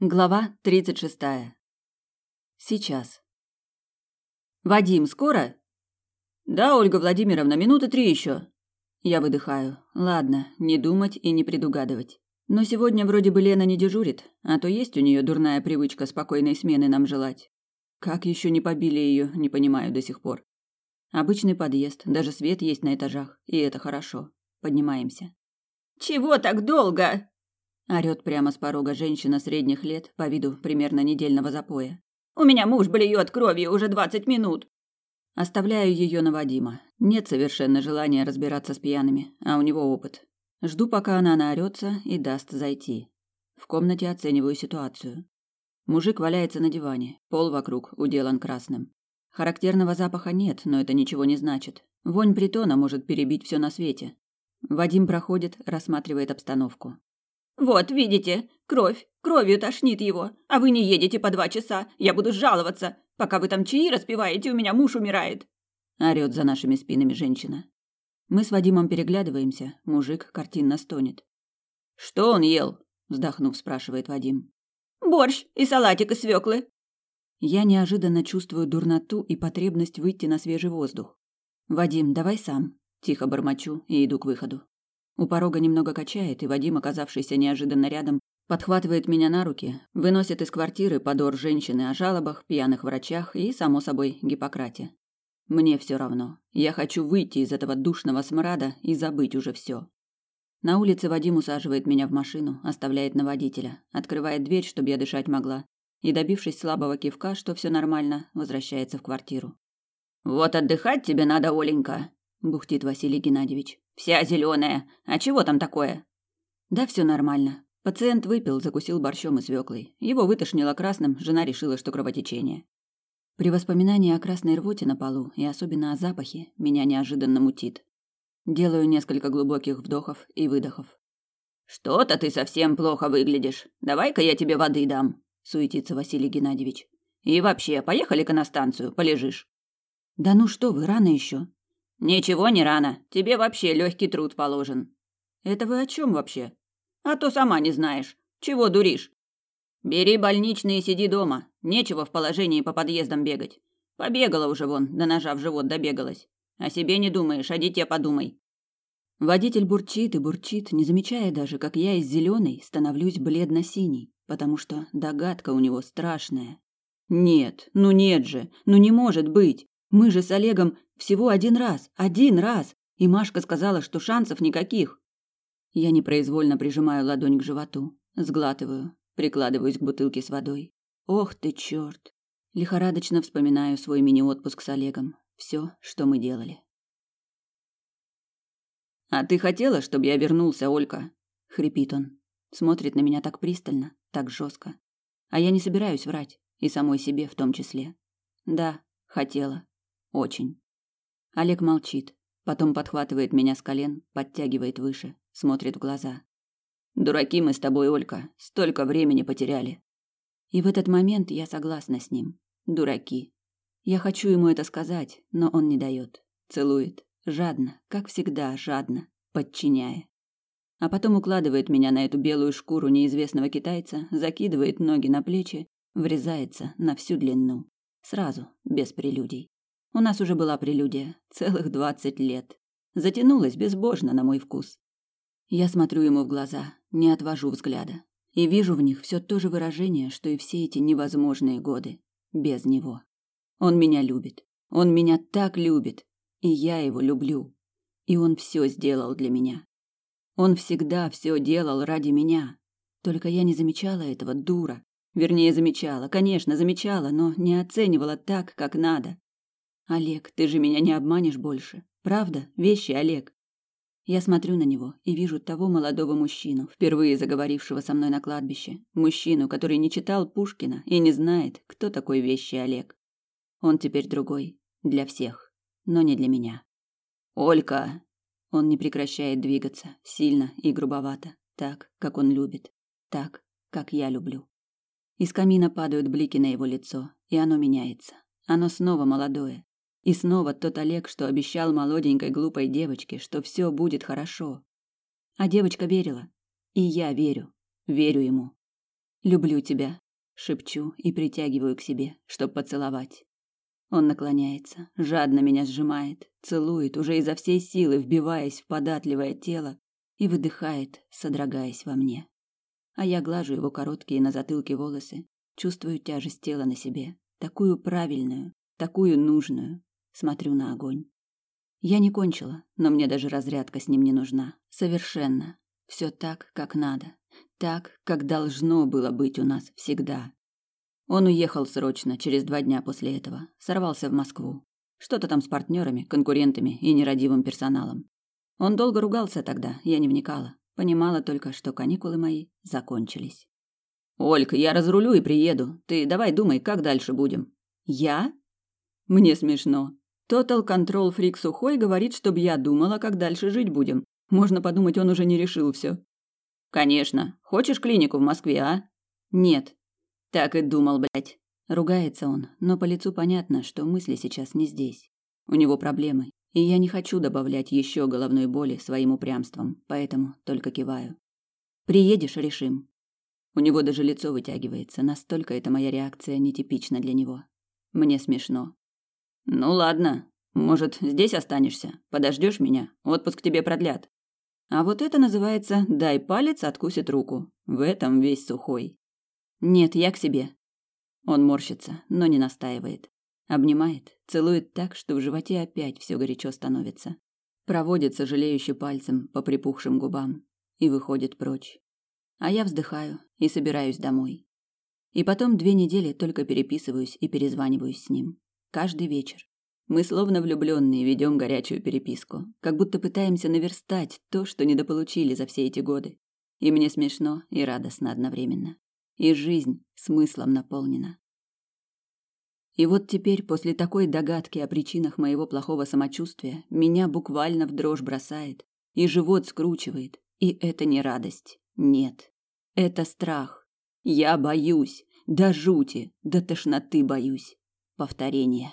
Глава тридцать шестая. Сейчас. Вадим, скоро? Да, Ольга Владимировна, минуты три еще. Я выдыхаю. Ладно, не думать и не предугадывать. Но сегодня вроде бы Лена не дежурит, а то есть у нее дурная привычка спокойной смены нам желать. Как еще не побили ее, не понимаю до сих пор. Обычный подъезд, даже свет есть на этажах, и это хорошо. Поднимаемся. Чего так долго? Орёт прямо с порога женщина средних лет, по виду примерно недельного запоя. «У меня муж блюет кровью уже двадцать минут!» Оставляю ее на Вадима. Нет совершенно желания разбираться с пьяными, а у него опыт. Жду, пока она наорется и даст зайти. В комнате оцениваю ситуацию. Мужик валяется на диване, пол вокруг уделан красным. Характерного запаха нет, но это ничего не значит. Вонь притона может перебить все на свете. Вадим проходит, рассматривает обстановку. Вот, видите, кровь, кровью тошнит его, а вы не едете по два часа. Я буду жаловаться. Пока вы там чаи распиваете, у меня муж умирает. Орёт за нашими спинами женщина. Мы с Вадимом переглядываемся, мужик картинно стонет. Что он ел? вздохнув, спрашивает Вадим. Борщ и салатик из свеклы. Я неожиданно чувствую дурноту и потребность выйти на свежий воздух. Вадим, давай сам, тихо бормочу и иду к выходу. У порога немного качает, и Вадим, оказавшийся неожиданно рядом, подхватывает меня на руки, выносит из квартиры подор женщины о жалобах, пьяных врачах и, само собой, Гиппократе. Мне все равно. Я хочу выйти из этого душного смрада и забыть уже все. На улице Вадим усаживает меня в машину, оставляет на водителя, открывает дверь, чтобы я дышать могла, и, добившись слабого кивка, что все нормально, возвращается в квартиру. «Вот отдыхать тебе надо, Оленька», – бухтит Василий Геннадьевич. Вся зеленая. А чего там такое? Да все нормально. Пациент выпил, закусил борщом и свеклой. Его вытошнило красным, жена решила, что кровотечение. При воспоминании о красной рвоте на полу и особенно о запахе меня неожиданно мутит. Делаю несколько глубоких вдохов и выдохов. Что-то ты совсем плохо выглядишь. Давай-ка я тебе воды дам, суетится Василий Геннадьевич. И вообще, поехали-ка на станцию, полежишь. Да ну что вы, рано еще. Ничего не рано. Тебе вообще легкий труд положен. Это вы о чем вообще? А то сама не знаешь. Чего дуришь? Бери больничный и сиди дома. Нечего в положении по подъездам бегать. Побегала уже вон, до ножа в живот добегалась. О себе не думаешь, о дите подумай. Водитель бурчит и бурчит, не замечая даже, как я из зеленой становлюсь бледно-синей, потому что догадка у него страшная. Нет, ну нет же, ну не может быть. Мы же с Олегом всего один раз, один раз, и Машка сказала, что шансов никаких. Я непроизвольно прижимаю ладонь к животу, сглатываю, прикладываюсь к бутылке с водой. Ох ты чёрт! Лихорадочно вспоминаю свой мини-отпуск с Олегом. Все, что мы делали. «А ты хотела, чтобы я вернулся, Олька?» — хрипит он. Смотрит на меня так пристально, так жестко. А я не собираюсь врать, и самой себе в том числе. Да, хотела. Очень. Олег молчит, потом подхватывает меня с колен, подтягивает выше, смотрит в глаза. Дураки мы с тобой, Олька, столько времени потеряли. И в этот момент я согласна с ним. Дураки. Я хочу ему это сказать, но он не дает. Целует. Жадно, как всегда, жадно, подчиняя. А потом укладывает меня на эту белую шкуру неизвестного китайца, закидывает ноги на плечи, врезается на всю длину. Сразу, без прелюдий. У нас уже была прелюдия, целых двадцать лет. Затянулась безбожно на мой вкус. Я смотрю ему в глаза, не отвожу взгляда. И вижу в них все то же выражение, что и все эти невозможные годы. Без него. Он меня любит. Он меня так любит. И я его люблю. И он все сделал для меня. Он всегда все делал ради меня. Только я не замечала этого, дура. Вернее, замечала, конечно, замечала, но не оценивала так, как надо. Олег, ты же меня не обманешь больше. Правда? Вещи, Олег. Я смотрю на него и вижу того молодого мужчину, впервые заговорившего со мной на кладбище. Мужчину, который не читал Пушкина и не знает, кто такой вещи Олег. Он теперь другой. Для всех. Но не для меня. «Олька!» Он не прекращает двигаться, сильно и грубовато, так, как он любит, так, как я люблю. Из камина падают блики на его лицо, и оно меняется. Оно снова молодое, и снова тот Олег, что обещал молоденькой глупой девочке, что все будет хорошо. А девочка верила. И я верю. Верю ему. Люблю тебя, шепчу и притягиваю к себе, чтоб поцеловать. Он наклоняется, жадно меня сжимает, целует, уже изо всей силы вбиваясь в податливое тело и выдыхает, содрогаясь во мне. А я глажу его короткие на затылке волосы, чувствую тяжесть тела на себе, такую правильную, такую нужную. Смотрю на огонь. Я не кончила, но мне даже разрядка с ним не нужна. Совершенно. Все так, как надо. Так, как должно было быть у нас всегда. Он уехал срочно, через два дня после этого. Сорвался в Москву. Что-то там с партнерами, конкурентами и нерадивым персоналом. Он долго ругался тогда, я не вникала. Понимала только, что каникулы мои закончились. «Олька, я разрулю и приеду. Ты давай думай, как дальше будем». «Я?» Мне смешно. Total Control Фрик Сухой говорит, чтобы я думала, как дальше жить будем. Можно подумать, он уже не решил все. «Конечно. Хочешь клинику в Москве, а?» «Нет. Так и думал, блядь. Ругается он, но по лицу понятно, что мысли сейчас не здесь. У него проблемы, и я не хочу добавлять еще головной боли своим упрямством, поэтому только киваю. Приедешь, решим. У него даже лицо вытягивается, настолько эта моя реакция нетипична для него. Мне смешно. Ну ладно, может, здесь останешься? Подождешь меня? Отпуск тебе продлят. А вот это называется «дай палец, откусит руку». В этом весь сухой. Нет, я к себе. Он морщится, но не настаивает. Обнимает, целует так, что в животе опять все горячо становится. Проводит сожалеюще пальцем по припухшим губам и выходит прочь. А я вздыхаю и собираюсь домой. И потом две недели только переписываюсь и перезваниваюсь с ним. Каждый вечер. Мы словно влюбленные ведем горячую переписку, как будто пытаемся наверстать то, что недополучили за все эти годы. И мне смешно и радостно одновременно и жизнь смыслом наполнена. И вот теперь, после такой догадки о причинах моего плохого самочувствия, меня буквально в дрожь бросает, и живот скручивает, и это не радость, нет, это страх. Я боюсь, до жути, до тошноты боюсь. Повторение.